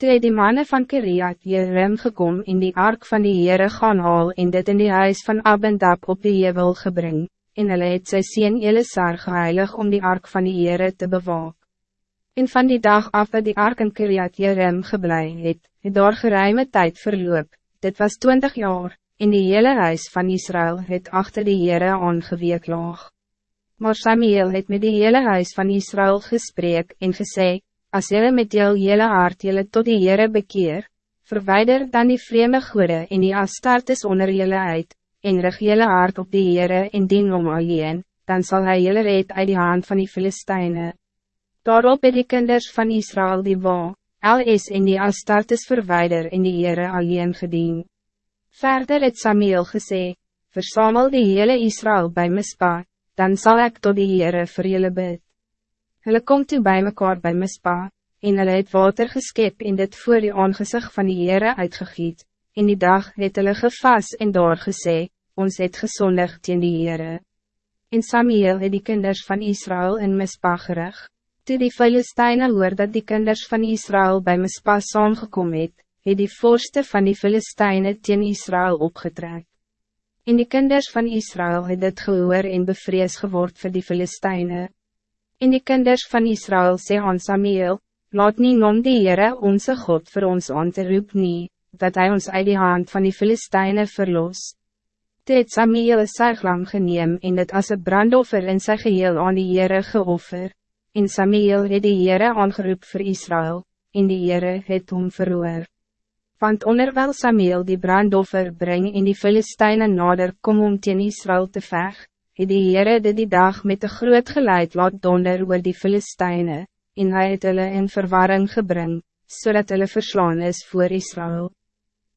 Toe het die mannen van Kiriat Jerim gekom in die ark van die Heere gaan haal en dit in die huis van Abendab op die Jebel gebring, en hulle het sy sien Elisar geheilig om die ark van die Heere te bewaak. En van die dag af dat die ark in Kiriat Jerim geblei het, het daar geruime tijd verloop, dit was twintig jaar, en die hele huis van Israël het achter die Heere aangeweek laag. Maar Samuel het met die hele huis van Israël gesprek en gesê, as jylle met jou hele hart jylle tot die Heere bekeer, verwijder dan die vreemde goede en die astartes onder jylle uit, en rig jylle hart op die Heere en dien om alleen, dan zal hij jylle red uit die hand van die Filisteine. Daarop het die kinders van Israël die wa, LS en die Astartes verwijder in die Heere alleen gedien. Verder het Samuel gesê, versamel die hele Israël bij Mispa, dan zal ik tot die Heere vir julle bid. Hulle kom toe bij mekaar bij Mispa, en hulle het water geskep en dit voor die aangezicht van die Heere uitgegiet, en die dag het hulle gevas en daar gesê, ons het gesondig teen die Heere. En Samuel het die kinders van Israël in Mispa gerig. Toe die Filisteine hoor dat die kinders van Israël bij Mispa saamgekom het, het die voorste van die Filisteine teen Israël opgetrek. En die kinders van Israël het dit gehoor en bevrees geword voor die Filisteine. En die kinders van Israël sê aan Samuel, laat nie nom die Heere onze God voor ons aan te roep nie, dat hij ons uit die hand van die Filisteine verlost. Toe het Samuel een suiglam geneem en het as een brandoffer in sy geheel aan die Heere geoffer. En Samuel het die Heere aangeroep voor Israël, en die Heere het hom verhoor. Want onderwijl Samuel die brandoffer breng en die Filisteine nader kom om teen Israël te veg, het die Heere dit die dag met een groot geluid laat donder oor die Filisteine, en hy het hulle in verwarring gebring, zodat hulle verslaan is voor Israël.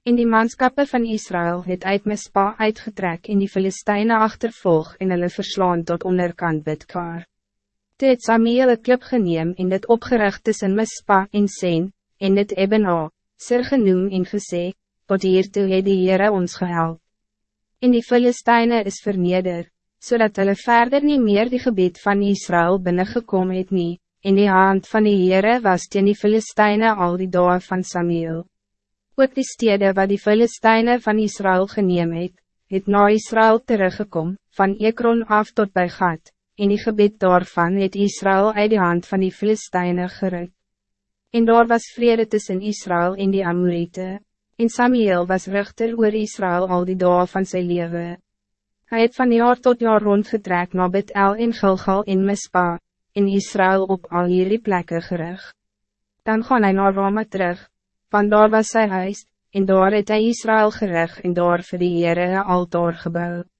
In die manskappe van Israël het uit Mispa uitgetrek en die Filisteine achtervolg en hulle verslaan tot onderkant Bidkar. Toe het Samuel een klip geneem en dit opgericht tussen Mispa en Sen, en dit Ebena, Sir genoem en gesê, tot hiertoe het die Heere ons gehelp. En die Filisteine is verneder, zodat hulle verder niet meer die gebied van Israël binnengekom het nie, en die hand van die Heere was teen die Filisteine al die dae van Samuel. Ook die stede wat die Filisteine van Israël geneem het, het na Israël teruggekom, van Ekron af tot bij Gat, en die gebied daarvan het Israël uit die hand van die Filisteine geruk. En daar was vrede tussen Israël en die Amorite, en Samuel was richter oor Israël al die dagen van zijn leven. Hij het van jaar tot jaar rondgetrek na Bethel en Gilgal in Mispa, in Israël op al hierdie plekken gerig. Dan gaan hij naar Rome terug, van daar was sy huis, en daar het hy Israël gerig en daar vir die Heere altaar gebouwd.